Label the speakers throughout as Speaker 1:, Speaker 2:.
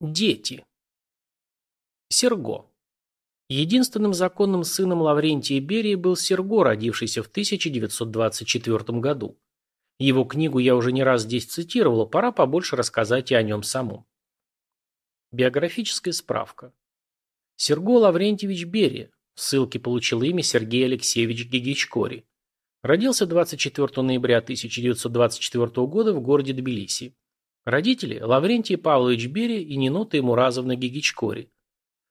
Speaker 1: Дети. Серго. Единственным законным сыном Лаврентия Берии был Серго, родившийся в 1924 году. Его книгу я уже не раз здесь цитировала, пора побольше рассказать и о нем самом. Биографическая справка. Серго Лаврентьевич Берия. В ссылке получил имя Сергей Алексеевич Гигичкори. Родился 24 ноября 1924 года в городе Тбилиси. Родители – Лаврентий Павлович Берия и Нинота Емуразовна Гигичкори.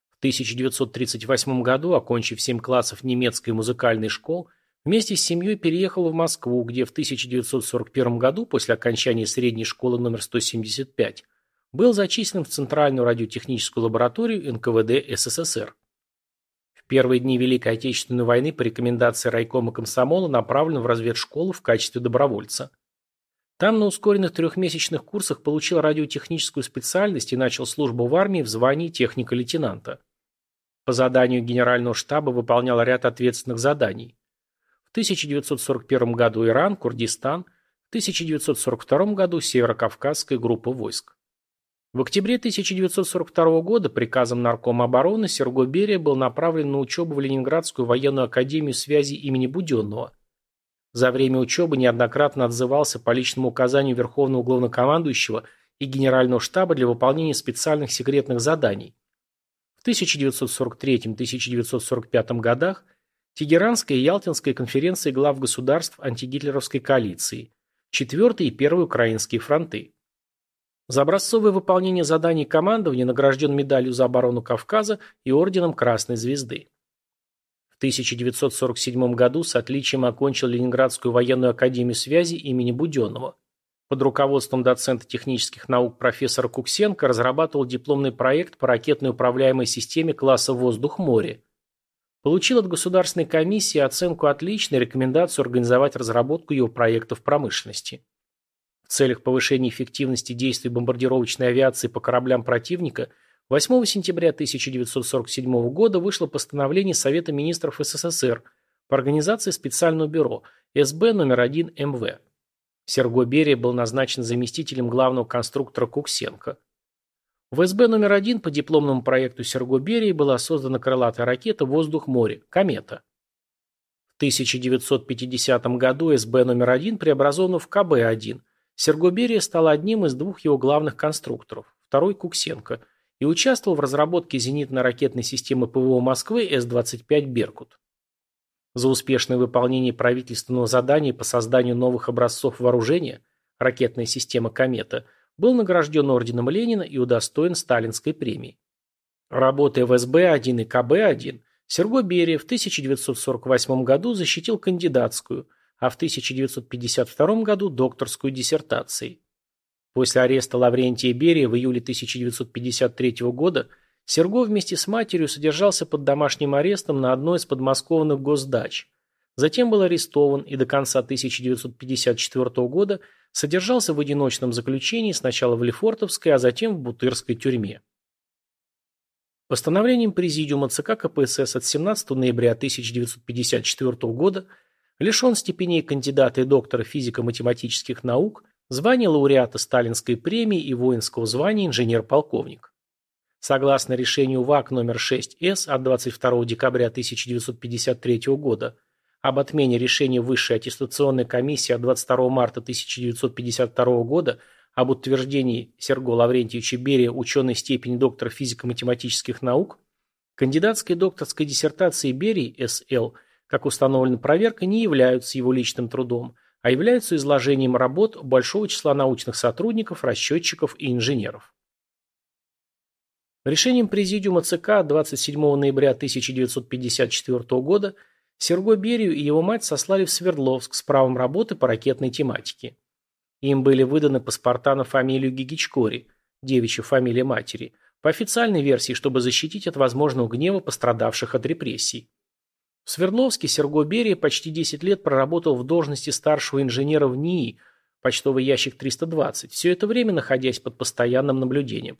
Speaker 1: В 1938 году, окончив 7 классов немецкой музыкальной школы, вместе с семьей переехал в Москву, где в 1941 году, после окончания средней школы номер 175, был зачислен в Центральную радиотехническую лабораторию НКВД СССР. В первые дни Великой Отечественной войны по рекомендации райкома комсомола направлен в разведшколу в качестве добровольца – там на ускоренных трехмесячных курсах получил радиотехническую специальность и начал службу в армии в звании техника-лейтенанта. По заданию генерального штаба выполнял ряд ответственных заданий. В 1941 году Иран, Курдистан, в 1942 году Северокавказская группа войск. В октябре 1942 года приказом Наркома обороны Серго Берия был направлен на учебу в Ленинградскую военную академию связи имени Буденного – за время учебы неоднократно отзывался по личному указанию Верховного Главнокомандующего и Генерального штаба для выполнения специальных секретных заданий. В 1943-1945 годах Тегеранская и Ялтинская конференции глав государств антигитлеровской коалиции, 4 и 1 украинские фронты. За образцовое выполнение заданий командования награжден медалью за оборону Кавказа и орденом Красной Звезды. В 1947 году с отличием окончил Ленинградскую военную академию связи имени Буденного. Под руководством доцента технических наук профессора Куксенко разрабатывал дипломный проект по ракетной управляемой системе класса «Воздух-море». Получил от Государственной комиссии оценку «Отлично» и рекомендацию организовать разработку его проекта в промышленности. В целях повышения эффективности действий бомбардировочной авиации по кораблям противника – 8 сентября 1947 года вышло постановление Совета министров СССР по организации специального бюро СБ номер 1 МВ. Серго Берия был назначен заместителем главного конструктора Куксенко. В СБ номер 1 по дипломному проекту Серго Берии была создана крылатая ракета «Воздух-море» «Комета». В 1950 году СБ номер 1 преобразована в КБ-1. Серго Берия стал одним из двух его главных конструкторов, второй Куксенко – и участвовал в разработке зенитно-ракетной системы ПВО Москвы С-25 «Беркут». За успешное выполнение правительственного задания по созданию новых образцов вооружения ракетная система «Комета» был награжден орденом Ленина и удостоен Сталинской премии. Работая в СБ-1 и КБ-1, Серго Берия в 1948 году защитил кандидатскую, а в 1952 году докторскую диссертацией. После ареста Лаврентия Берия в июле 1953 года Серго вместе с матерью содержался под домашним арестом на одной из подмосковных госдач. Затем был арестован и до конца 1954 года содержался в одиночном заключении сначала в Лефортовской, а затем в Бутырской тюрьме. Постановлением Президиума ЦК КПСС от 17 ноября 1954 года лишен степеней кандидата и доктора физико-математических наук – звание лауреата Сталинской премии и воинского звания инженер-полковник. Согласно решению ВАК номер 6С от 22 декабря 1953 года об отмене решения Высшей аттестационной комиссии от 22 марта 1952 года об утверждении Серго Лаврентьевича Берия ученой степени доктора физико-математических наук, кандидатской и докторской диссертации Берии С.Л., как установлена проверкой, не являются его личным трудом – а являются изложением работ большого числа научных сотрудников, расчетчиков и инженеров. Решением Президиума ЦК 27 ноября 1954 года Серго Берию и его мать сослали в Свердловск с правом работы по ракетной тематике. Им были выданы паспорта на фамилию Гигичкори, девичья фамилия матери, по официальной версии, чтобы защитить от возможного гнева пострадавших от репрессий. В Свердловске Серго Берия почти 10 лет проработал в должности старшего инженера в НИИ, почтовый ящик 320, все это время находясь под постоянным наблюдением.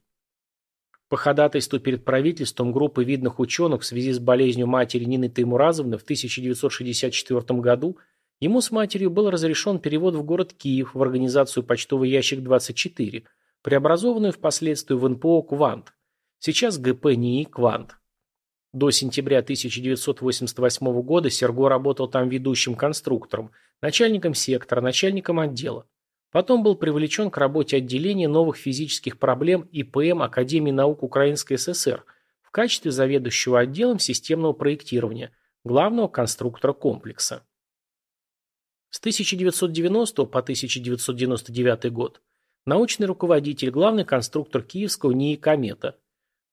Speaker 1: По ходатайству перед правительством группы видных ученых в связи с болезнью матери Нины Таймуразовны в 1964 году ему с матерью был разрешен перевод в город Киев в организацию почтовый ящик 24, преобразованную впоследствии в НПО «Квант», сейчас ГП НИИ «Квант». До сентября 1988 года Серго работал там ведущим конструктором, начальником сектора, начальником отдела. Потом был привлечен к работе отделения новых физических проблем ИПМ Академии наук Украинской ССР в качестве заведующего отделом системного проектирования, главного конструктора комплекса. С 1990 по 1999 год научный руководитель, главный конструктор Киевского НИИ «Комета»,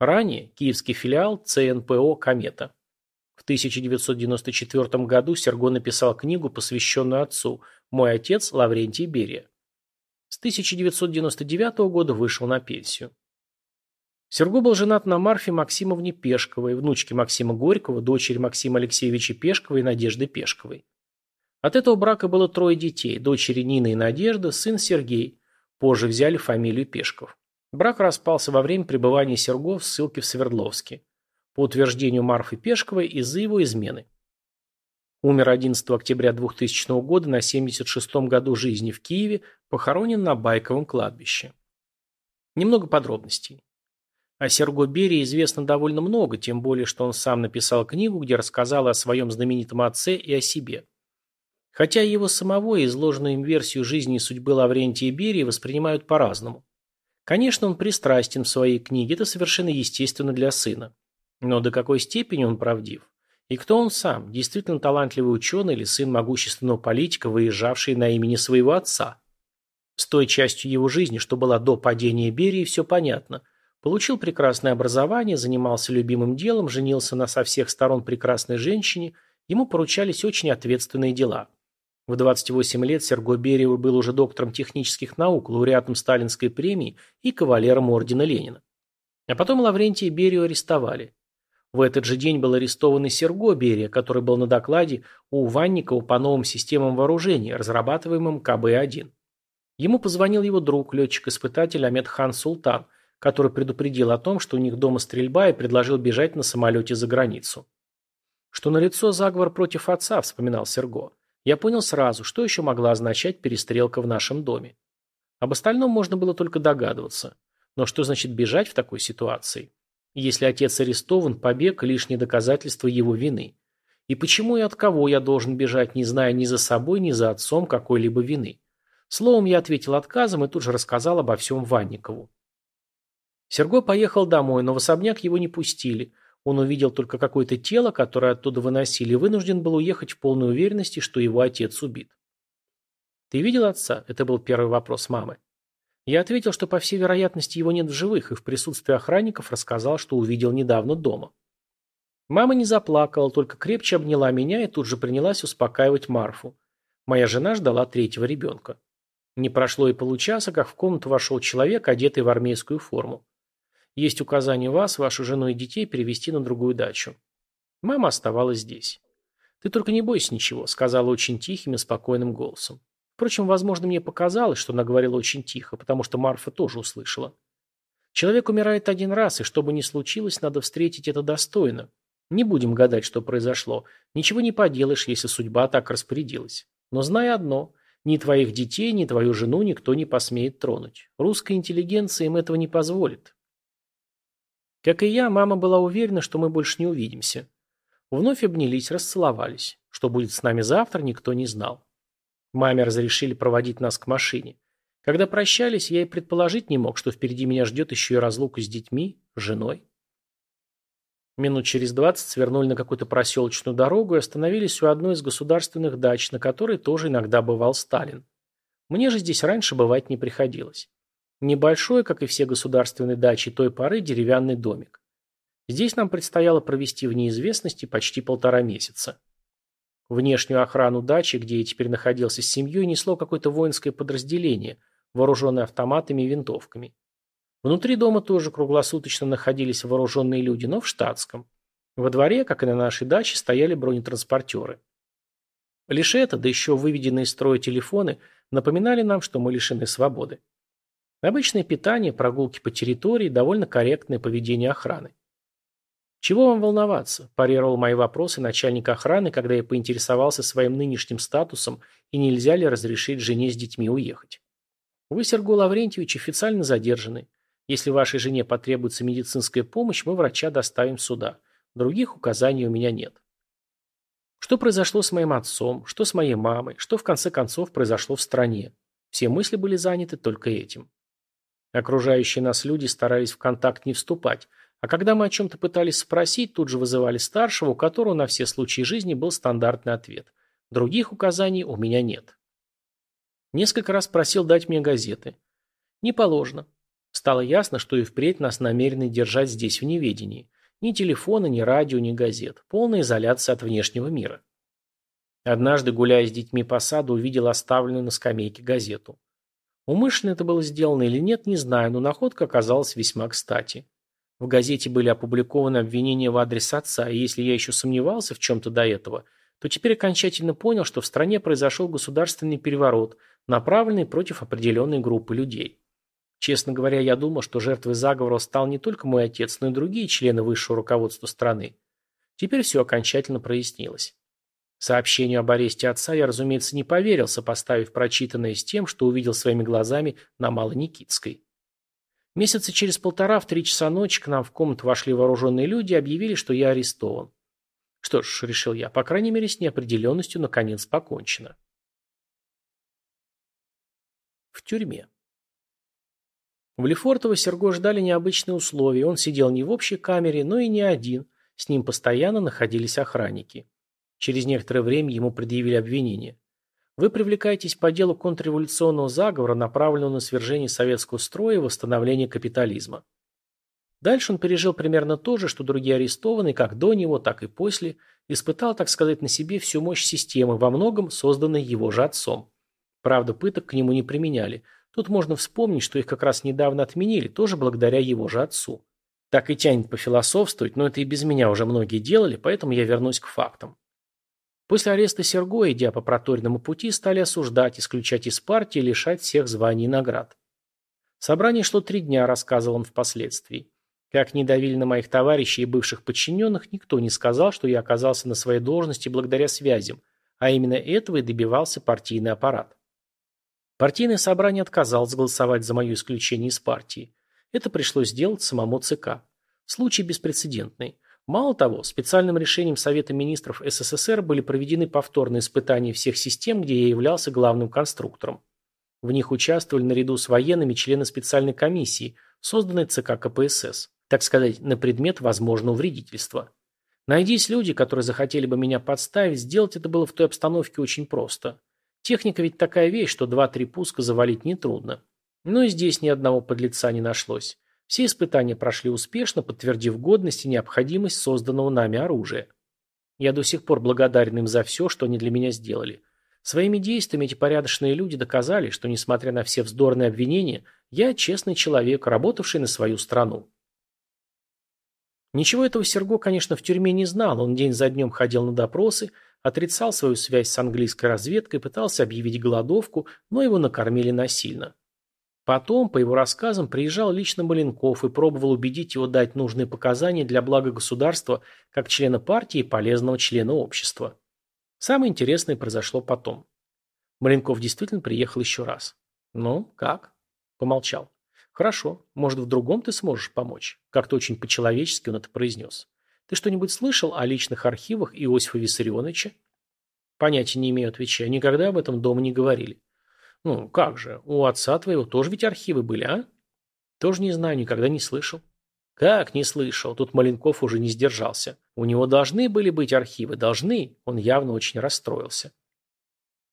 Speaker 1: Ранее киевский филиал ЦНПО «Комета». В 1994 году Серго написал книгу, посвященную отцу «Мой отец Лаврентий Берия». С 1999 года вышел на пенсию. Серго был женат на Марфе Максимовне Пешковой, внучке Максима Горького, дочери Максима Алексеевича Пешкова и Надежды Пешковой. От этого брака было трое детей, дочери Нина и Надежда, сын Сергей. Позже взяли фамилию Пешков. Брак распался во время пребывания Серго в ссылке в Свердловске. По утверждению Марфы Пешковой из-за его измены. Умер 11 октября 2000 года на 76-м году жизни в Киеве, похоронен на Байковом кладбище. Немного подробностей. О Серго Берии известно довольно много, тем более, что он сам написал книгу, где рассказал о своем знаменитом отце и о себе. Хотя его самого и изложенную им версию жизни и судьбы Лаврентия Берии воспринимают по-разному. Конечно, он пристрастен в своей книге, это совершенно естественно для сына. Но до какой степени он правдив? И кто он сам, действительно талантливый ученый или сын могущественного политика, выезжавший на имени своего отца? С той частью его жизни, что была до падения Берии, все понятно. Получил прекрасное образование, занимался любимым делом, женился на со всех сторон прекрасной женщине, ему поручались очень ответственные дела. В 28 лет Серго Бериев был уже доктором технических наук, лауреатом Сталинской премии и кавалером ордена Ленина. А потом Лаврентия Берию арестовали. В этот же день был арестован и Серго Берия, который был на докладе у Ванникова по новым системам вооружения, разрабатываемым КБ-1. Ему позвонил его друг, летчик-испытатель Амедхан Султан, который предупредил о том, что у них дома стрельба и предложил бежать на самолете за границу. Что налицо заговор против отца, вспоминал Серго. Я понял сразу, что еще могла означать перестрелка в нашем доме. Об остальном можно было только догадываться. Но что значит бежать в такой ситуации? Если отец арестован, побег – лишнее доказательство его вины. И почему и от кого я должен бежать, не зная ни за собой, ни за отцом какой-либо вины? Словом, я ответил отказом и тут же рассказал обо всем Ванникову. Серго поехал домой, но в особняк его не пустили – он увидел только какое-то тело, которое оттуда выносили, и вынужден был уехать в полной уверенности, что его отец убит. «Ты видел отца?» – это был первый вопрос мамы. Я ответил, что по всей вероятности его нет в живых, и в присутствии охранников рассказал, что увидел недавно дома. Мама не заплакала, только крепче обняла меня и тут же принялась успокаивать Марфу. Моя жена ждала третьего ребенка. Не прошло и получаса, как в комнату вошел человек, одетый в армейскую форму. Есть указание вас, вашу жену и детей перевести на другую дачу. Мама оставалась здесь. «Ты только не бойся ничего», — сказала очень тихим и спокойным голосом. Впрочем, возможно, мне показалось, что она говорила очень тихо, потому что Марфа тоже услышала. Человек умирает один раз, и что бы ни случилось, надо встретить это достойно. Не будем гадать, что произошло. Ничего не поделаешь, если судьба так распорядилась. Но знай одно. Ни твоих детей, ни твою жену никто не посмеет тронуть. Русская интеллигенция им этого не позволит. Как и я, мама была уверена, что мы больше не увидимся. Вновь обнялись, расцеловались. Что будет с нами завтра, никто не знал. Маме разрешили проводить нас к машине. Когда прощались, я и предположить не мог, что впереди меня ждет еще и разлука с детьми, женой. Минут через двадцать свернули на какую-то проселочную дорогу и остановились у одной из государственных дач, на которой тоже иногда бывал Сталин. Мне же здесь раньше бывать не приходилось. Небольшой, как и все государственные дачи той поры, деревянный домик. Здесь нам предстояло провести в неизвестности почти полтора месяца. Внешнюю охрану дачи, где я теперь находился с семьей, несло какое-то воинское подразделение, вооруженное автоматами и винтовками. Внутри дома тоже круглосуточно находились вооруженные люди, но в штатском. Во дворе, как и на нашей даче, стояли бронетранспортеры. Лишь это, да еще выведенные из строя телефоны, напоминали нам, что мы лишены свободы. Обычное питание, прогулки по территории, довольно корректное поведение охраны. «Чего вам волноваться?» – парировал мои вопросы начальник охраны, когда я поинтересовался своим нынешним статусом и нельзя ли разрешить жене с детьми уехать. Вы, Сергей Лаврентьевич, официально задержаны. Если вашей жене потребуется медицинская помощь, мы врача доставим сюда. Других указаний у меня нет. Что произошло с моим отцом, что с моей мамой, что в конце концов произошло в стране. Все мысли были заняты только этим. Окружающие нас люди старались в контакт не вступать, а когда мы о чем-то пытались спросить, тут же вызывали старшего, у которого на все случаи жизни был стандартный ответ. Других указаний у меня нет. Несколько раз просил дать мне газеты. Не положено. Стало ясно, что и впредь нас намерены держать здесь в неведении. Ни телефона, ни радио, ни газет. Полная изоляция от внешнего мира. Однажды, гуляя с детьми по саду, увидел оставленную на скамейке газету. Умышленно это было сделано или нет, не знаю, но находка оказалась весьма кстати. В газете были опубликованы обвинения в адрес отца, и если я еще сомневался в чем-то до этого, то теперь окончательно понял, что в стране произошел государственный переворот, направленный против определенной группы людей. Честно говоря, я думал, что жертвой заговора стал не только мой отец, но и другие члены высшего руководства страны. Теперь все окончательно прояснилось. Сообщению об аресте отца я, разумеется, не поверил, сопоставив прочитанное с тем, что увидел своими глазами на Малоникитской. Месяца через полтора в три часа ночи к нам в комнату вошли вооруженные люди и объявили, что я арестован. Что ж, решил я, по крайней мере, с неопределенностью наконец покончено. В тюрьме. В Лефортово Серго ждали необычные условия. Он сидел не в общей камере, но и не один. С ним постоянно находились охранники. Через некоторое время ему предъявили обвинение. Вы привлекаетесь по делу контрреволюционного заговора, направленного на свержение советского строя и восстановление капитализма. Дальше он пережил примерно то же, что другие арестованные, как до него, так и после, испытал, так сказать, на себе всю мощь системы, во многом созданной его же отцом. Правда, пыток к нему не применяли, Тут можно вспомнить, что их как раз недавно отменили, тоже благодаря его же отцу. Так и тянет пофилософствовать, но это и без меня уже многие делали, поэтому я вернусь к фактам. После ареста Серго, идя по проторенному пути, стали осуждать, исключать из партии и лишать всех званий и наград. Собрание шло три дня, рассказывал он впоследствии. Как не давили на моих товарищей и бывших подчиненных, никто не сказал, что я оказался на своей должности благодаря связям, а именно этого и добивался партийный аппарат. Партийное собрание отказалось голосовать за мое исключение из партии. Это пришлось сделать самому ЦК. Случай беспрецедентный. Мало того, специальным решением Совета министров СССР были проведены повторные испытания всех систем, где я являлся главным конструктором. В них участвовали наряду с военными члены специальной комиссии, созданной ЦК КПСС, так сказать, на предмет возможного вредительства. Найдись люди, которые захотели бы меня подставить, сделать это было в той обстановке очень просто. Техника ведь такая вещь, что два-три пуска завалить нетрудно. Но и здесь ни одного подлеца не нашлось. Все испытания прошли успешно, подтвердив годность и необходимость созданного нами оружия. Я до сих пор благодарен им за все, что они для меня сделали. Своими действиями эти порядочные люди доказали, что, несмотря на все вздорные обвинения, я честный человек, работавший на свою страну. Ничего этого Серго, конечно, в тюрьме не знал. Он день за днем ходил на допросы, Отрицал свою связь с английской разведкой, пытался объявить голодовку, но его накормили насильно. Потом, по его рассказам, приезжал лично Маленков и пробовал убедить его дать нужные показания для блага государства как члена партии и полезного члена общества. Самое интересное произошло потом. Маленков действительно приехал еще раз. «Ну, как?» Помолчал. «Хорошо. Может, в другом ты сможешь помочь?» Как-то очень по-человечески он это произнес. Ты что-нибудь слышал о личных архивах Иосифа Виссарионовича? Понятия не имею, отвечаю. Никогда об этом дома не говорили. Ну, как же, у отца твоего тоже ведь архивы были, а? Тоже не знаю, никогда не слышал. Как не слышал? Тут Маленков уже не сдержался. У него должны были быть архивы, должны. Он явно очень расстроился.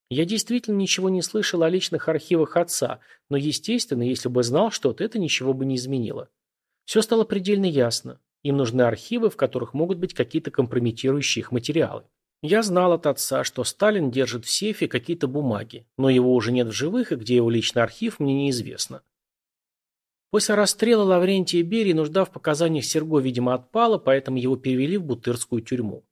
Speaker 1: Я действительно ничего не слышал о личных архивах отца, но, естественно, если бы знал что-то, это ничего бы не изменило. Все стало предельно ясно. Им нужны архивы, в которых могут быть какие-то компрометирующие их материалы. Я знал от отца, что Сталин держит в сейфе какие-то бумаги, но его уже нет в живых, и где его личный архив, мне неизвестно. После расстрела Лаврентия Берии нужда в показаниях Серго, видимо, отпала, поэтому его перевели в Бутырскую тюрьму.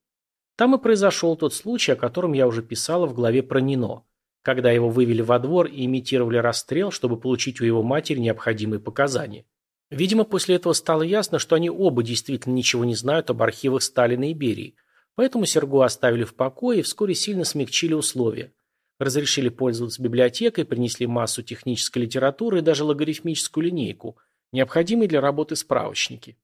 Speaker 1: Там и произошел тот случай, о котором я уже писала в главе про Нино, когда его вывели во двор и имитировали расстрел, чтобы получить у его матери необходимые показания. Видимо, после этого стало ясно, что они оба действительно ничего не знают об архивах Сталина и Берии, поэтому Серго оставили в покое и вскоре сильно смягчили условия. Разрешили пользоваться библиотекой, принесли массу технической литературы и даже логарифмическую линейку, необходимые для работы справочники.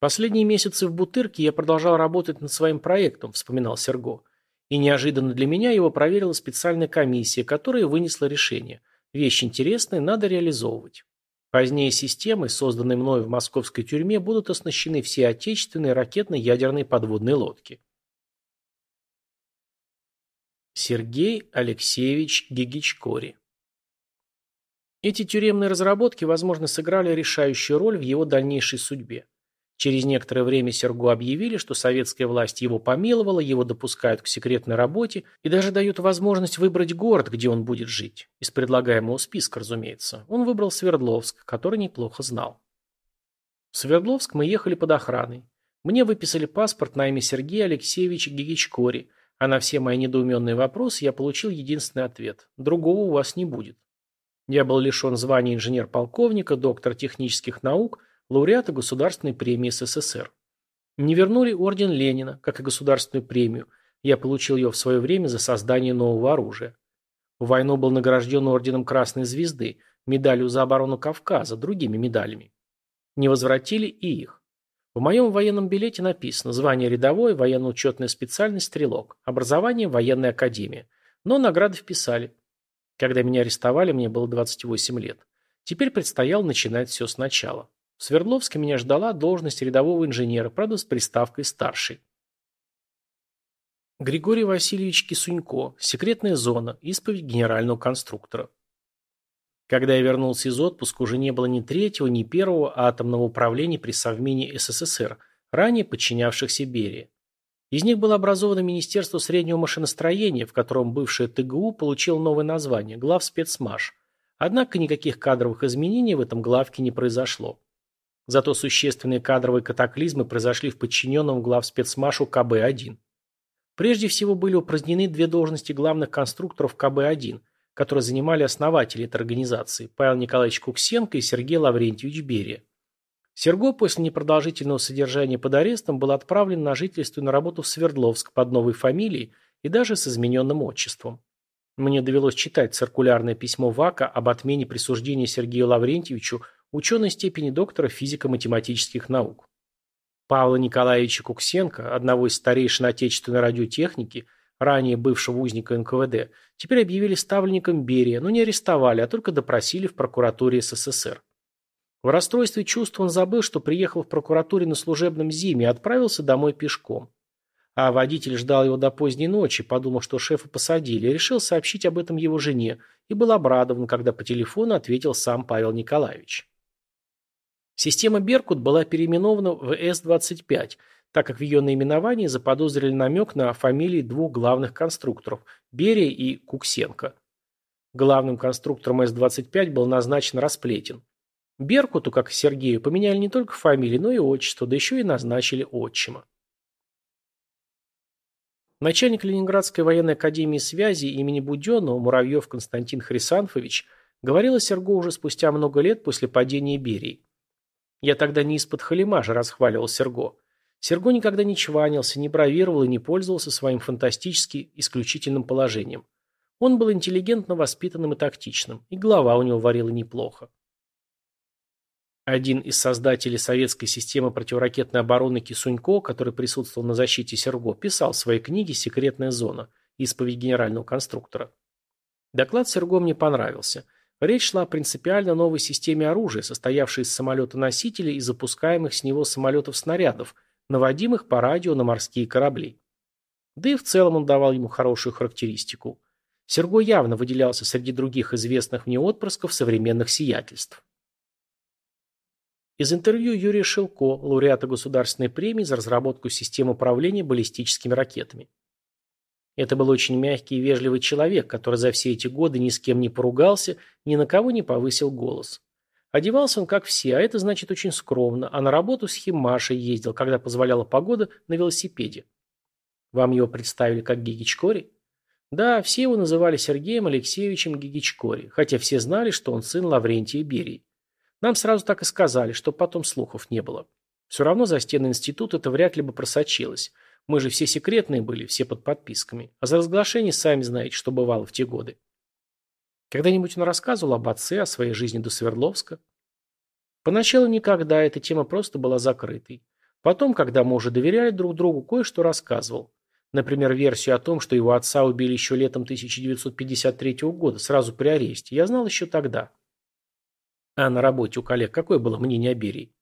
Speaker 1: Последние месяцы в Бутырке я продолжал работать над своим проектом, вспоминал Серго. И неожиданно для меня его проверила специальная комиссия, которая вынесла решение. Вещь интересная, надо реализовывать. Позднее системы, созданные мной в московской тюрьме, будут оснащены все отечественные ракетно-ядерные подводные лодки. Сергей Алексеевич Гигичкори Эти тюремные разработки, возможно, сыграли решающую роль в его дальнейшей судьбе. Через некоторое время Серго объявили, что советская власть его помиловала, его допускают к секретной работе и даже дают возможность выбрать город, где он будет жить. Из предлагаемого списка, разумеется. Он выбрал Свердловск, который неплохо знал. В Свердловск мы ехали под охраной. Мне выписали паспорт на имя Сергея Алексеевича Гигичкори, а на все мои недоуменные вопросы я получил единственный ответ. Другого у вас не будет. Я был лишен звания инженер-полковника, доктор технических наук – лауреата Государственной премии СССР. Не вернули орден Ленина, как и государственную премию. Я получил ее в свое время за создание нового оружия. В войну был награжден орденом Красной Звезды, медалью за оборону Кавказа, другими медалями. Не возвратили и их. В моем военном билете написано звание рядовой, военно-учетная специальность стрелок, образование военная академия. Но награды вписали. Когда меня арестовали, мне было 28 лет. Теперь предстояло начинать все сначала. В Свердловске меня ждала должность рядового инженера, правда с приставкой «старший». Григорий Васильевич Кисунько. Секретная зона. Исповедь генерального конструктора. Когда я вернулся из отпуска, уже не было ни третьего, ни первого атомного управления при Совмине СССР, ранее подчинявшихся Берии. Из них было образовано Министерство среднего машиностроения, в котором бывшее ТГУ получил новое название – главспецмаш. Однако никаких кадровых изменений в этом главке не произошло. Зато существенные кадровые катаклизмы произошли в подчиненном глав спецмашу КБ-1. Прежде всего были упразднены две должности главных конструкторов КБ-1, которые занимали основатели этой организации – Павел Николаевич Куксенко и Сергей Лаврентьевич Берия. Серго после непродолжительного содержания под арестом был отправлен на жительство и на работу в Свердловск под новой фамилией и даже с измененным отчеством. Мне довелось читать циркулярное письмо ВАКа об отмене присуждения Сергею Лаврентьевичу ученой степени доктора физико-математических наук. Павла Николаевича Куксенко, одного из старейшин отечественной радиотехники, ранее бывшего узника НКВД, теперь объявили ставленником Берия, но не арестовали, а только допросили в прокуратуре СССР. В расстройстве чувств он забыл, что приехал в прокуратуре на служебном зиме и отправился домой пешком. А водитель ждал его до поздней ночи, подумал, что шефа посадили, решил сообщить об этом его жене, и был обрадован, когда по телефону ответил сам Павел Николаевич. Система «Беркут» была переименована в С-25, так как в ее наименовании заподозрили намек на фамилии двух главных конструкторов – Берия и Куксенко. Главным конструктором С-25 был назначен Расплетин. Беркуту, как и Сергею, поменяли не только фамилию, но и отчество, да еще и назначили отчима. Начальник Ленинградской военной академии связи имени Буденного Муравьев Константин Хрисанфович говорил о Серго уже спустя много лет после падения Берии. Я тогда не из-под халимажа расхваливал Серго. Серго никогда не чванился, не бравировал и не пользовался своим фантастически исключительным положением. Он был интеллигентно воспитанным и тактичным, и голова у него варила неплохо. Один из создателей советской системы противоракетной обороны Кисунько, который присутствовал на защите Серго, писал в своей книге «Секретная зона. Исповедь генерального конструктора». Доклад Серго мне понравился – Речь шла о принципиально новой системе оружия, состоявшей из самолета-носителя и запускаемых с него самолетов-снарядов, наводимых по радио на морские корабли. Да и в целом он давал ему хорошую характеристику. Серго явно выделялся среди других известных мне отпрысков современных сиятельств. Из интервью Юрия Шилко, лауреата государственной премии за разработку систем управления баллистическими ракетами. Это был очень мягкий и вежливый человек, который за все эти годы ни с кем не поругался, ни на кого не повысил голос. Одевался он как все, а это значит очень скромно, а на работу с Химашей ездил, когда позволяла погода, на велосипеде. Вам его представили как Гигичкори? Да, все его называли Сергеем Алексеевичем Гигичкори, хотя все знали, что он сын Лаврентия Берии. Нам сразу так и сказали, что потом слухов не было. Все равно за стены института это вряд ли бы просочилось. Мы же все секретные были, все под подписками. А за разглашение сами знаете, что бывало в те годы. Когда-нибудь он рассказывал об отце, о своей жизни до Свердловска? Поначалу никогда, эта тема просто была закрытой. Потом, когда мы уже доверяли друг другу, кое-что рассказывал. Например, версию о том, что его отца убили еще летом 1953 года, сразу при аресте. Я знал еще тогда. А на работе у коллег какое было мнение о Берии?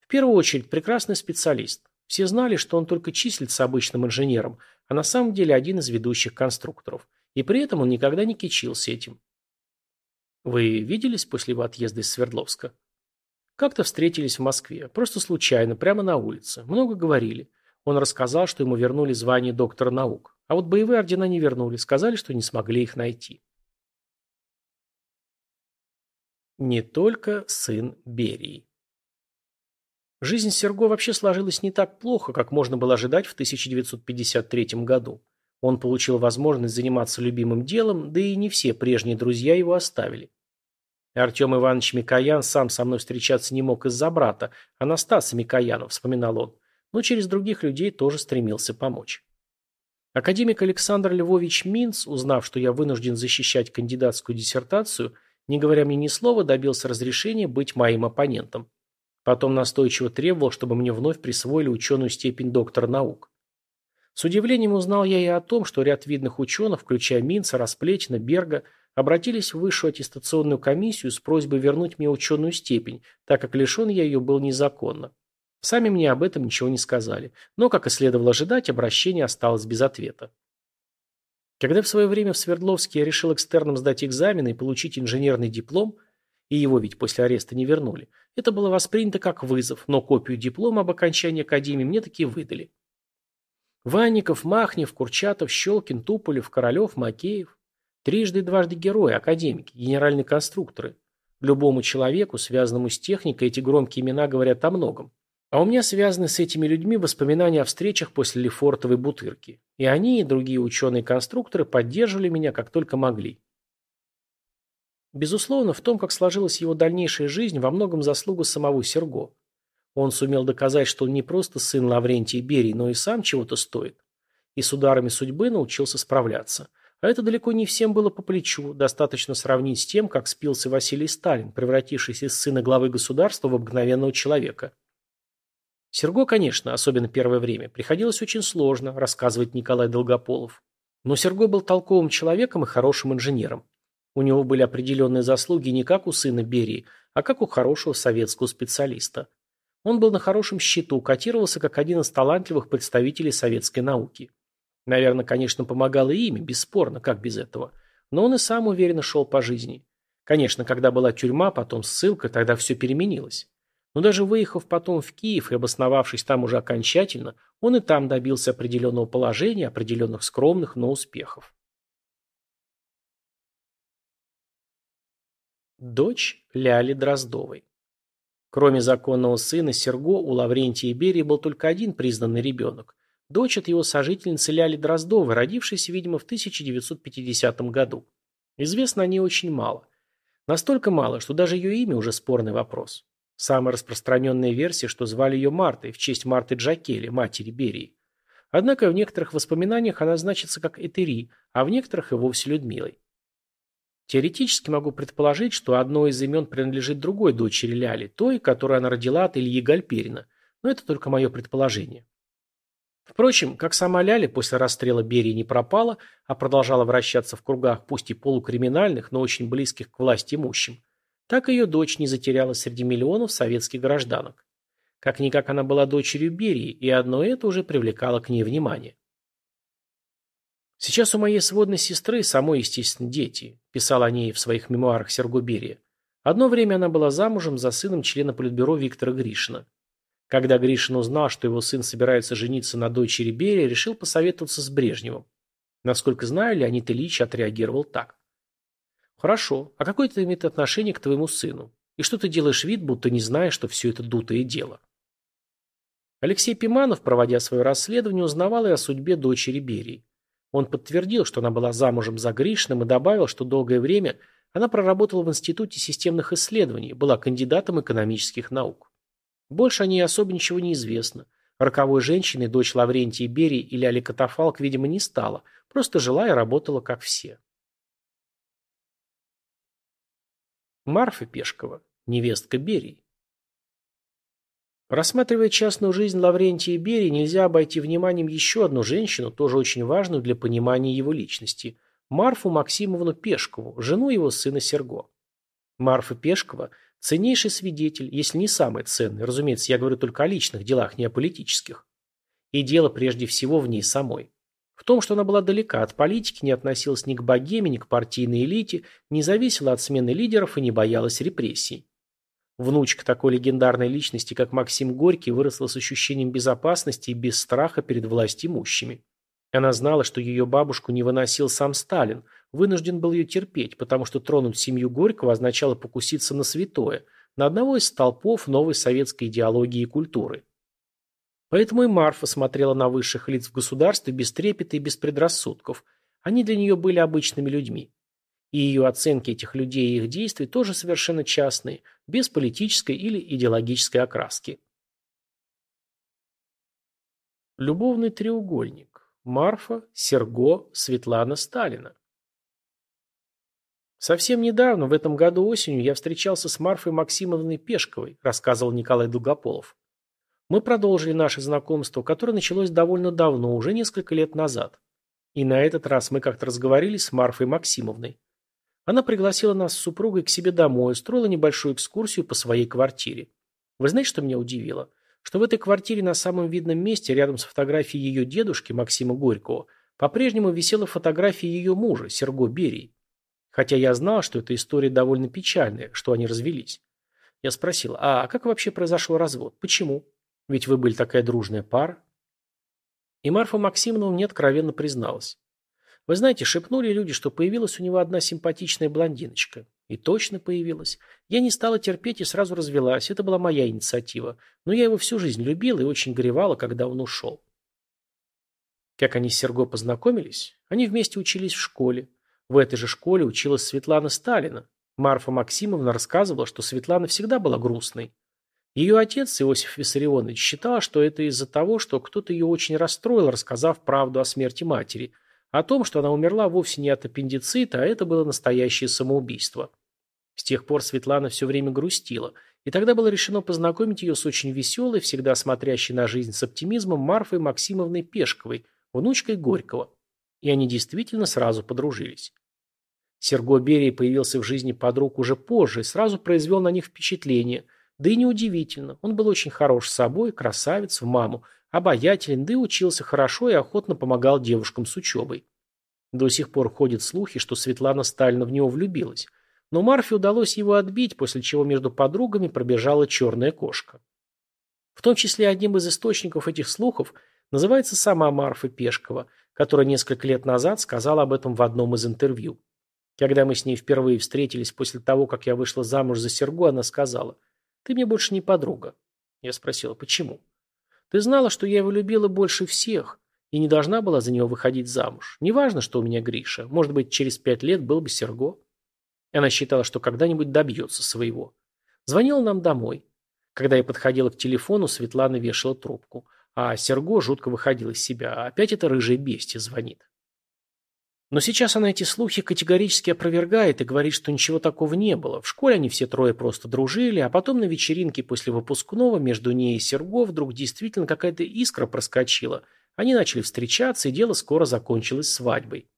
Speaker 1: В первую очередь, прекрасный специалист. Все знали, что он только числится обычным инженером, а на самом деле один из ведущих конструкторов. И при этом он никогда не кичился этим. Вы виделись после его отъезда из Свердловска? Как-то встретились в Москве. Просто случайно, прямо на улице. Много говорили. Он рассказал, что ему вернули звание доктора наук. А вот боевые ордена не вернули. Сказали, что не смогли их найти. Не только сын Берии. Жизнь Серго вообще сложилась не так плохо, как можно было ожидать в 1953 году. Он получил возможность заниматься любимым делом, да и не все прежние друзья его оставили. Артем Иванович Микоян сам со мной встречаться не мог из-за брата, Анастаса Микояна, вспоминал он, но через других людей тоже стремился помочь. Академик Александр Львович Минц, узнав, что я вынужден защищать кандидатскую диссертацию, не говоря мне ни слова, добился разрешения быть моим оппонентом. Потом настойчиво требовал, чтобы мне вновь присвоили ученую степень доктора наук. С удивлением узнал я и о том, что ряд видных ученых, включая Минца, Расплетина, Берга, обратились в высшую аттестационную комиссию с просьбой вернуть мне ученую степень, так как лишен я ее был незаконно. Сами мне об этом ничего не сказали, но, как и следовало ожидать, обращение осталось без ответа. Когда в свое время в Свердловске я решил экстерном сдать экзамены и получить инженерный диплом, и его ведь после ареста не вернули, это было воспринято как вызов, но копию диплома об окончании академии мне таки выдали. Ванников, Махнев, Курчатов, Щелкин, Туполев, Королев, Макеев. Трижды и дважды герои, академики, генеральные конструкторы. Любому человеку, связанному с техникой, эти громкие имена говорят о многом. А у меня связаны с этими людьми воспоминания о встречах после Лефортовой бутырки. И они, и другие ученые-конструкторы поддерживали меня как только могли. Безусловно, в том, как сложилась его дальнейшая жизнь, во многом заслуга самого Серго. Он сумел доказать, что он не просто сын Лаврентия Берии, но и сам чего-то стоит. И с ударами судьбы научился справляться. А это далеко не всем было по плечу, достаточно сравнить с тем, как спился Василий Сталин, превратившийся из сына главы государства в обыкновенного человека. Серго, конечно, особенно первое время, приходилось очень сложно, рассказывает Николай Долгополов. Но Серго был толковым человеком и хорошим инженером. У него были определенные заслуги не как у сына Берии, а как у хорошего советского специалиста. Он был на хорошем счету, котировался как один из талантливых представителей советской науки. Наверное, конечно, помогало и имя, бесспорно, как без этого. Но он и сам уверенно шел по жизни. Конечно, когда была тюрьма, потом ссылка, тогда все переменилось. Но даже выехав потом в Киев и обосновавшись там уже окончательно, он и там добился определенного положения, определенных скромных, но успехов. Дочь Ляли Дроздовой Кроме законного сына Серго, у Лаврентия и Берии был только один признанный ребенок – дочь от его сожительницы Ляли Дроздовой, родившейся, видимо, в 1950 году. Известно о ней очень мало. Настолько мало, что даже ее имя уже спорный вопрос. Самая распространенная версия, что звали ее Мартой, в честь Марты Джакели, матери Берии. Однако в некоторых воспоминаниях она значится как Этери, а в некоторых и вовсе Людмилой. Теоретически могу предположить, что одно из имен принадлежит другой дочери Ляли, той, которую она родила от Ильи Гальперина, но это только мое предположение. Впрочем, как сама Ляля после расстрела Берии не пропала, а продолжала вращаться в кругах пусть и полукриминальных, но очень близких к власти имущим, так ее дочь не затерялась среди миллионов советских гражданок. Как-никак она была дочерью Берии, и одно это уже привлекало к ней внимание. Сейчас у моей сводной сестры самой, естественно, дети, писал о ней в своих мемуарах Серго Берия. Одно время она была замужем за сыном члена политбюро Виктора Гришина. Когда Гришин узнал, что его сын собирается жениться на дочери Берия, решил посоветоваться с Брежневым. Насколько знаю, Леонид Ильич отреагировал так. «Хорошо, а какое это имеет отношение к твоему сыну? И что ты делаешь вид, будто не знаешь, что все это дутое дело?» Алексей Пиманов, проводя свое расследование, узнавал и о судьбе дочери Берии. Он подтвердил, что она была замужем за Гришиным и добавил, что долгое время она проработала в Институте системных исследований, была кандидатом экономических наук. Больше о ней особо ничего не известно. Роковой женщиной дочь Лаврентия Берии или Али Катафалк, видимо, не стала, просто жила и работала, как все. Марфа Пешкова, невестка Берии. Рассматривая частную жизнь Лаврентия Берии, нельзя обойти вниманием еще одну женщину, тоже очень важную для понимания его личности – Марфу Максимовну Пешкову, жену его сына Серго. Марфа Пешкова – ценнейший свидетель, если не самый ценный, разумеется, я говорю только о личных делах, не о политических. И дело прежде всего в ней самой. В том, что она была далека от политики, не относилась ни к богеме, ни к партийной элите, не зависела от смены лидеров и не боялась репрессий. Внучка такой легендарной личности, как Максим Горький, выросла с ощущением безопасности и без страха перед властимущими. Она знала, что ее бабушку не выносил сам Сталин, вынужден был ее терпеть, потому что тронуть семью Горького означало покуситься на святое, на одного из столпов новой советской идеологии и культуры. Поэтому и Марфа смотрела на высших лиц в государстве без трепета и без предрассудков. Они для нее были обычными людьми. И ее оценки этих людей и их действий тоже совершенно частные, без политической или идеологической окраски. Любовный треугольник. Марфа, Серго, Светлана, Сталина. Совсем недавно, в этом году осенью, я встречался с Марфой Максимовной Пешковой, рассказывал Николай Долгополов. Мы продолжили наше знакомство, которое началось довольно давно, уже несколько лет назад. И на этот раз мы как-то разговорились с Марфой Максимовной. Она пригласила нас с супругой к себе домой, устроила небольшую экскурсию по своей квартире. Вы знаете, что меня удивило? что в этой квартире на самом видном месте, рядом с фотографией ее дедушки Максима Горького, по-прежнему висела фотография ее мужа, Серго Берии. Хотя я знал, что эта история довольно печальная, что они развелись. Я спросил, а как вообще произошел развод? Почему? Ведь вы были такая дружная пара. И Марфа Максимовна мне откровенно призналась. Вы знаете, шепнули люди, что появилась у него одна симпатичная блондиночка. И точно появилась. Я не стала терпеть и сразу развелась. Это была моя инициатива. Но я его всю жизнь любила и очень горевала, когда он ушел. Как они с Серго познакомились? Они вместе учились в школе. В этой же школе училась Светлана Сталина. Марфа Максимовна рассказывала, что Светлана всегда была грустной. Ее отец, Иосиф Виссарионович, считал, что это из-за того, что кто-то ее очень расстроил, рассказав правду о смерти матери – о том, что она умерла вовсе не от аппендицита, а это было настоящее самоубийство. С тех пор Светлана все время грустила, и тогда было решено познакомить ее с очень веселой, всегда смотрящей на жизнь с оптимизмом Марфой Максимовной Пешковой, внучкой Горького. И они действительно сразу подружились. Серго Берия появился в жизни подруг уже позже и сразу произвел на них впечатление. Да и неудивительно, он был очень хорош собой, красавец в маму, Обаятелен, да и учился хорошо и охотно помогал девушкам с учебой. До сих пор ходят слухи, что Светлана Сталина в него влюбилась. Но Марфе удалось его отбить, после чего между подругами пробежала черная кошка. В том числе одним из источников этих слухов называется сама Марфа Пешкова, которая несколько лет назад сказала об этом в одном из интервью. Когда мы с ней впервые встретились после того, как я вышла замуж за Сергу, она сказала, «Ты мне больше не подруга». Я спросила, почему? Ты знала, что я его любила больше всех и не должна была за него выходить замуж. Неважно, что у меня Гриша. Может быть, через пять лет был бы Серго. Она считала, что когда-нибудь добьется своего. Звонила нам домой. Когда я подходила к телефону, Светлана вешала трубку. А Серго жутко выходил из себя. Опять это рыжая бестия звонит. Но сейчас она эти слухи категорически опровергает и говорит, что ничего такого не было. В школе они все трое просто дружили, а потом на вечеринке после выпускного между ней и Серго вдруг действительно какая-то искра проскочила. Они начали встречаться, и дело скоро закончилось свадьбой.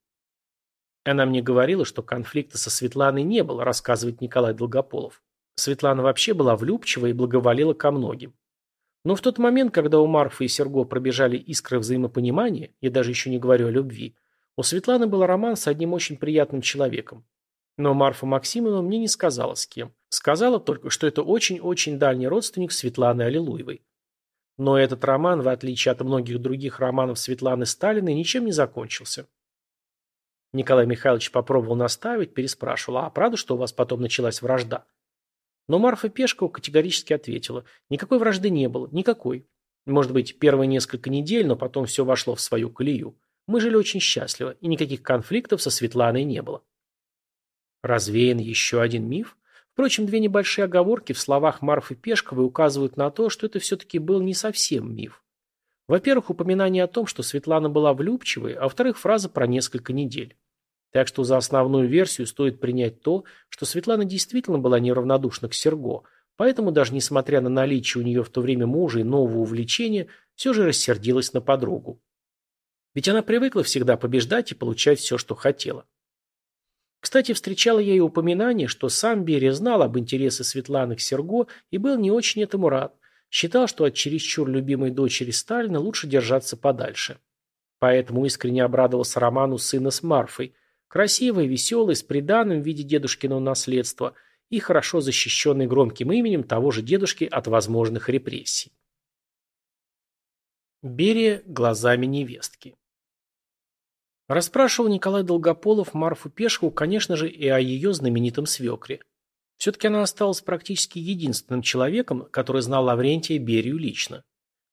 Speaker 1: Она мне говорила, что конфликта со Светланой не было, рассказывает Николай Долгополов. Светлана вообще была влюбчива и благоволила ко многим. Но в тот момент, когда у Марфы и Серго пробежали искры взаимопонимания, я даже еще не говорю о любви, у Светланы был роман с одним очень приятным человеком. Но Марфа Максимовна мне не сказала с кем. Сказала только, что это очень-очень дальний родственник Светланы Аллилуевой. Но этот роман, в отличие от многих других романов Светланы Сталиной, ничем не закончился. Николай Михайлович попробовал наставить, переспрашивал, а правда, что у вас потом началась вражда? Но Марфа Пешкова категорически ответила, никакой вражды не было, никакой. Может быть, первые несколько недель, но потом все вошло в свою колею. Мы жили очень счастливо, и никаких конфликтов со Светланой не было. Развеян еще один миф? Впрочем, две небольшие оговорки в словах Марфы Пешковой указывают на то, что это все-таки был не совсем миф. Во-первых, упоминание о том, что Светлана была влюбчивой, а во-вторых, фраза про несколько недель. Так что за основную версию стоит принять то, что Светлана действительно была неравнодушна к Серго, поэтому даже несмотря на наличие у нее в то время мужа и нового увлечения, все же рассердилась на подругу. Ведь она привыкла всегда побеждать и получать все, что хотела. Кстати, встречала я и упоминание, что сам Берия знал об интересе Светланы к Серго и был не очень этому рад. Считал, что от чересчур любимой дочери Сталина лучше держаться подальше. Поэтому искренне обрадовался роману сына с Марфой. Красивый, веселый, с приданым в виде дедушкиного наследства и хорошо защищенный громким именем того же дедушки от возможных репрессий. Берия глазами невестки. Расспрашивал Николай Долгополов Марфу Пешкову, конечно же, и о ее знаменитом свекре. Все-таки она осталась практически единственным человеком, который знал Лаврентия Берию лично.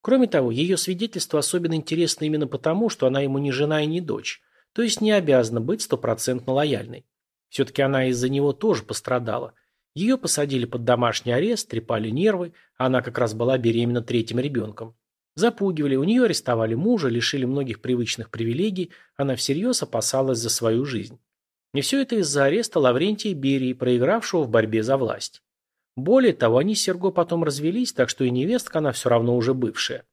Speaker 1: Кроме того, ее свидетельство особенно интересно именно потому, что она ему не жена и не дочь, то есть не обязана быть стопроцентно лояльной. Все-таки она из-за него тоже пострадала. Ее посадили под домашний арест, трепали нервы, а она как раз была беременна третьим ребенком. Запугивали, у нее арестовали мужа, лишили многих привычных привилегий, она всерьез опасалась за свою жизнь. И все это из-за ареста Лаврентия Берии, проигравшего в борьбе за власть. Более того, они с Серго потом развелись, так что и невестка она все равно уже бывшая.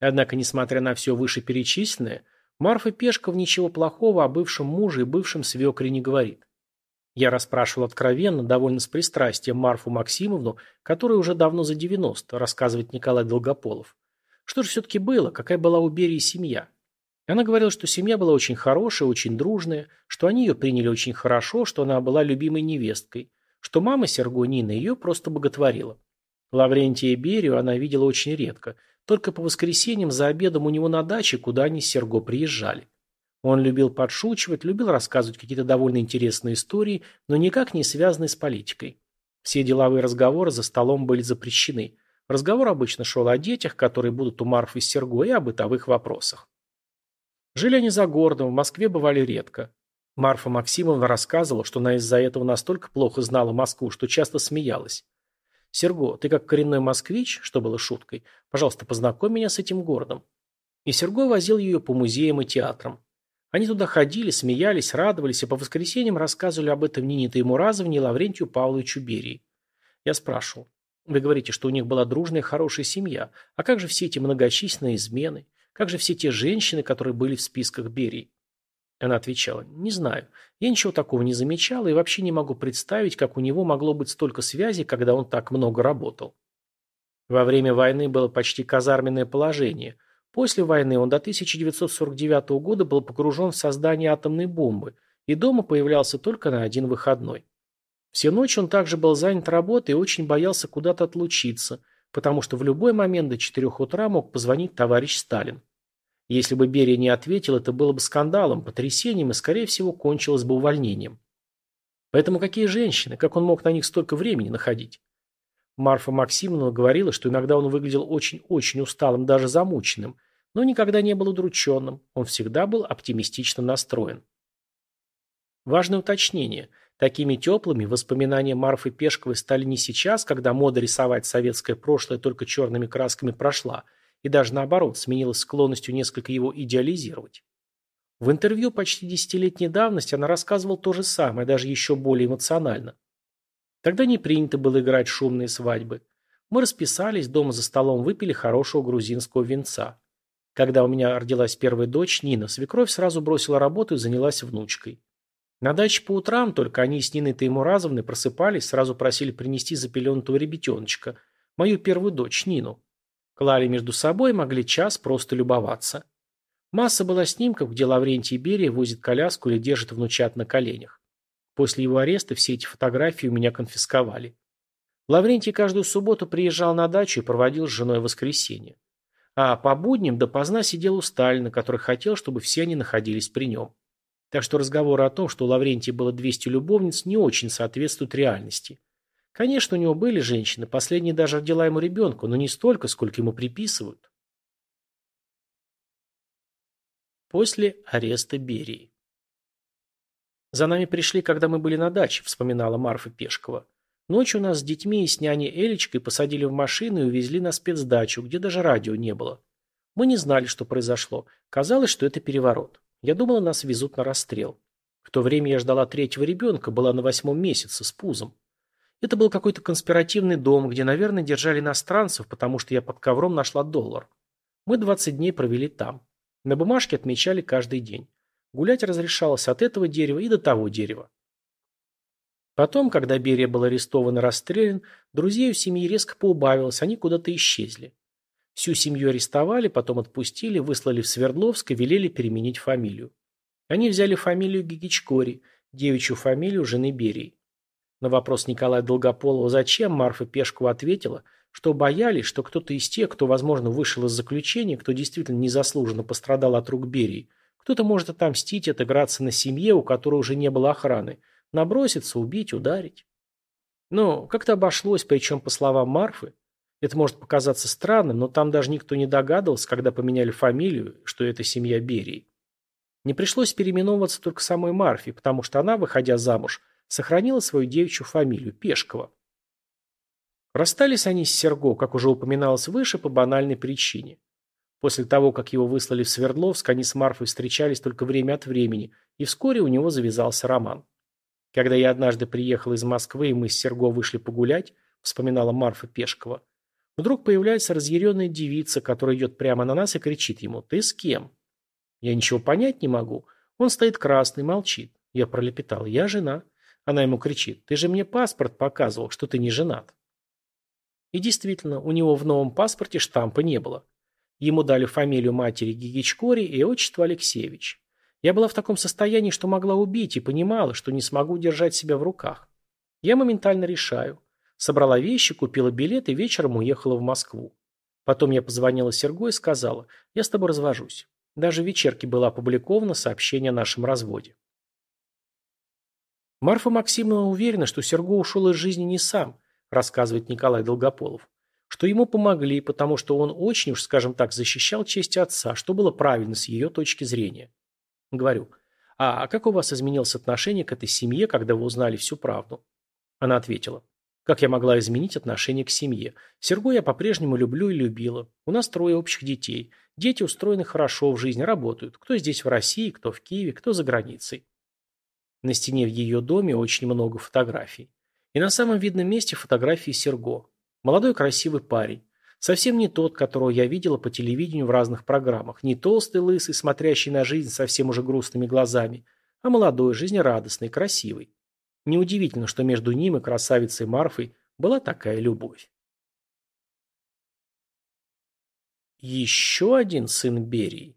Speaker 1: Однако, несмотря на все вышеперечисленное, Марфа Пешков ничего плохого о бывшем муже и бывшем свекре не говорит. Я расспрашивал откровенно, довольно с пристрастием, Марфу Максимовну, которая уже давно за 90, рассказывает Николай Долгополов. Что же все-таки было? Какая была у Берии семья? Она говорила, что семья была очень хорошая, очень дружная, что они ее приняли очень хорошо, что она была любимой невесткой, что мама Серго Нина ее просто боготворила. Лаврентия и Берию она видела очень редко, только по воскресеньям за обедом у него на даче, куда они с Серго приезжали. Он любил подшучивать, любил рассказывать какие-то довольно интересные истории, но никак не связанные с политикой. Все деловые разговоры за столом были запрещены. Разговор обычно шел о детях, которые будут у Марфы с Серго, и о бытовых вопросах. Жили они за городом, в Москве бывали редко. Марфа Максимовна рассказывала, что она из-за этого настолько плохо знала Москву, что часто смеялась. «Серго, ты как коренной москвич, что было шуткой, пожалуйста, познакомь меня с этим городом». И Серго возил ее по музеям и театрам. Они туда ходили, смеялись, радовались и по воскресеньям рассказывали об этом Нине Таймуразовне и Лаврентию Павловичу Берии. Я спрашивал, вы говорите, что у них была дружная хорошая семья. А как же все эти многочисленные измены? Как же все те женщины, которые были в списках Берии? Она отвечала, не знаю. Я ничего такого не замечала и вообще не могу представить, как у него могло быть столько связей, когда он так много работал. Во время войны было почти казарменное положение. После войны он до 1949 года был погружен в создание атомной бомбы и дома появлялся только на один выходной. Все ночи он также был занят работой и очень боялся куда-то отлучиться, потому что в любой момент до четырех утра мог позвонить товарищ Сталин. Если бы Берия не ответил, это было бы скандалом, потрясением и, скорее всего, кончилось бы увольнением. Поэтому какие женщины, как он мог на них столько времени находить? Марфа Максимовна говорила, что иногда он выглядел очень-очень усталым, даже замученным, но никогда не был удрученным, он всегда был оптимистично настроен. Важное уточнение – Такими теплыми воспоминания Марфы Пешковой стали не сейчас, когда мода рисовать советское прошлое только черными красками прошла, и даже наоборот, сменилась склонностью несколько его идеализировать. В интервью почти десятилетней давности она рассказывала то же самое, даже еще более эмоционально. Тогда не принято было играть шумные свадьбы. Мы расписались, дома за столом выпили хорошего грузинского винца. Когда у меня родилась первая дочь, Нина, свекровь сразу бросила работу и занялась внучкой. На даче по утрам только они с Ниной Таймуразовной просыпались, сразу просили принести запеленутого ребятеночка, мою первую дочь, Нину. Клали между собой, могли час просто любоваться. Масса была снимков, где Лаврентий Берия возит коляску или держит внучат на коленях. После его ареста все эти фотографии у меня конфисковали. Лаврентий каждую субботу приезжал на дачу и проводил с женой воскресенье. А по будням допоздна сидел у Сталина, который хотел, чтобы все они находились при нем. Так что разговоры о том, что у Лаврентия было 200 любовниц, не очень соответствуют реальности. Конечно, у него были женщины, последняя даже родила ему ребенка, но не столько, сколько ему приписывают. После ареста Берии. «За нами пришли, когда мы были на даче», — вспоминала Марфа Пешкова. «Ночью нас с детьми и с няней Элечкой посадили в машину и увезли на спецдачу, где даже радио не было. Мы не знали, что произошло. Казалось, что это переворот. Я думала, нас везут на расстрел. В то время я ждала третьего ребенка, была на восьмом месяце, с пузом. Это был какой-то конспиративный дом, где, наверное, держали иностранцев, потому что я под ковром нашла доллар. Мы 20 дней провели там. На бумажке отмечали каждый день. Гулять разрешалось от этого дерева и до того дерева. Потом, когда Берия был арестован и расстрелян, друзей у семьи резко поубавилось, они куда-то исчезли. Всю семью арестовали, потом отпустили, выслали в Свердловск и велели переменить фамилию. Они взяли фамилию Гигичкори, девичью фамилию жены Берии. На вопрос Николая Долгополова «Зачем?» Марфа Пешкова ответила, что боялись, что кто-то из тех, кто, возможно, вышел из заключения, кто действительно незаслуженно пострадал от рук Берии, кто-то может отомстить, отыграться на семье, у которой уже не было охраны, наброситься, убить, ударить. Но как-то обошлось, причем, по словам Марфы, это может показаться странным, но там даже никто не догадывался, когда поменяли фамилию, что это семья Берии. Не пришлось переименовываться только самой Марфе, потому что она, выходя замуж, сохранила свою девичью фамилию – Пешкова. Расстались они с Серго, как уже упоминалось выше, по банальной причине. После того, как его выслали в Свердловск, они с Марфой встречались только время от времени, и вскоре у него завязался роман. Когда я однажды приехал из Москвы, и мы с Серго вышли погулять, вспоминала Марфа Пешкова, Вдруг появляется разъяренная девица, которая идет прямо на нас и кричит ему «Ты с кем?». Я ничего понять не могу. Он стоит красный, молчит. Я пролепетал «Я жена». Она ему кричит «Ты же мне паспорт показывал, что ты не женат». И действительно, у него в новом паспорте штампа не было. Ему дали фамилию матери Гигичкори и отчество Алексеевич. Я была в таком состоянии, что могла убить и понимала, что не смогу держать себя в руках. Я моментально решаю. Собрала вещи, купила билет и вечером уехала в Москву. Потом я позвонила Серго и сказала, я с тобой развожусь. Даже в вечерке было опубликовано сообщение о нашем разводе. Марфа Максимовна уверена, что Серго ушел из жизни не сам, рассказывает Николай Долгополов, что ему помогли, потому что он очень уж, скажем так, защищал честь отца, что было правильно с ее точки зрения. Говорю, а как у вас изменилось отношение к этой семье, когда вы узнали всю правду? Она ответила, как я могла изменить отношение к семье? Серго я по-прежнему люблю и любила. У нас трое общих детей. Дети устроены хорошо в жизни, работают. Кто здесь в России, кто в Киеве, кто за границей. На стене в ее доме очень много фотографий. И на самом видном месте фотографии Серго. Молодой красивый парень. Совсем не тот, которого я видела по телевидению в разных программах. Не толстый, лысый, смотрящий на жизнь совсем уже грустными глазами, а молодой, жизнерадостный, красивый. Неудивительно, что между ним и красавицей Марфой была такая любовь. Еще один сын Берии.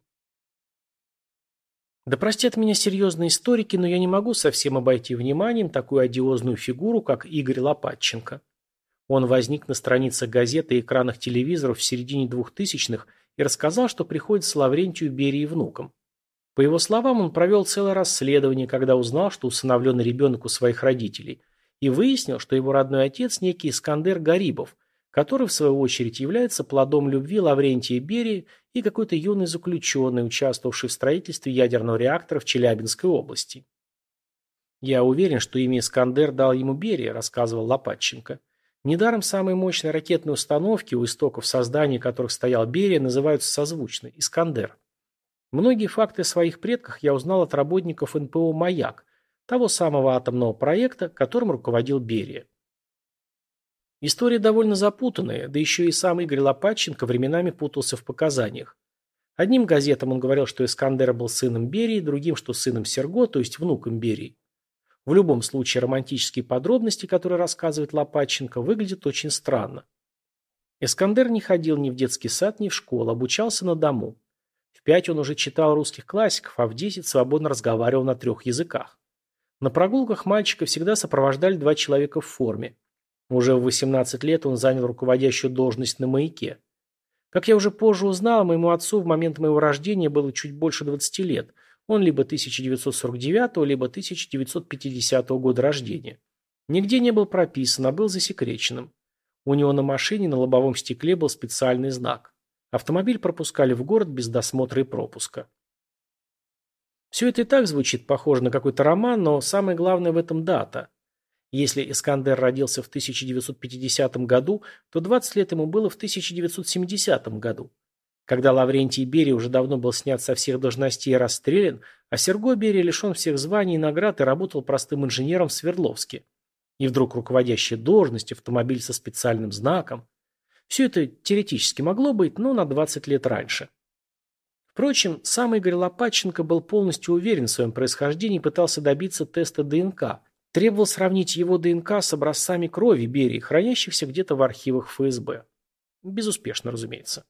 Speaker 1: Да простят меня серьезные историки, но я не могу совсем обойти вниманием такую одиозную фигуру, как Игорь Лопатченко. Он возник на страницах газеты и экранах телевизоров в середине двухтысячных и рассказал, что приходит с Лаврентию Берии внуком. По его словам, он провел целое расследование, когда узнал, что усыновленный ребенок у своих родителей, и выяснил, что его родной отец некий Искандер Гарибов, который, в свою очередь, является плодом любви Лаврентия Берии и какой-то юный заключенный, участвовавший в строительстве ядерного реактора в Челябинской области. «Я уверен, что имя Искандер дал ему Берия», – рассказывал Лопатченко. Недаром самые мощные ракетные установки, у истоков создания которых стоял Берия, называются созвучно – Искандер. Многие факты о своих предках я узнал от работников НПО «Маяк», того самого атомного проекта, которым руководил Берия. История довольно запутанная, да еще и сам Игорь Лопатченко временами путался в показаниях. Одним газетам он говорил, что Искандер был сыном Берии, другим, что сыном Серго, то есть внуком Берии. В любом случае, романтические подробности, которые рассказывает Лопатченко, выглядят очень странно. Искандер не ходил ни в детский сад, ни в школу, обучался на дому. В пять он уже читал русских классиков, а в десять свободно разговаривал на трех языках. На прогулках мальчика всегда сопровождали два человека в форме. Уже в 18 лет он занял руководящую должность на маяке. Как я уже позже узнал, моему отцу в момент моего рождения было чуть больше 20 лет. Он либо 1949, либо 1950 года рождения. Нигде не был прописан, а был засекреченным. У него на машине на лобовом стекле был специальный знак. Автомобиль пропускали в город без досмотра и пропуска. Все это и так звучит похоже на какой-то роман, но самое главное в этом дата. Если Искандер родился в 1950 году, то 20 лет ему было в 1970 году. Когда Лаврентий Берия уже давно был снят со всех должностей и расстрелян, а Серго Берия лишен всех званий и наград и работал простым инженером в Свердловске. И вдруг руководящая должность, автомобиль со специальным знаком. Все это теоретически могло быть, но на 20 лет раньше. Впрочем, сам Игорь Лопатченко был полностью уверен в своем происхождении и пытался добиться теста ДНК. Требовал сравнить его ДНК с образцами крови Берии, хранящихся где-то в архивах ФСБ. Безуспешно, разумеется.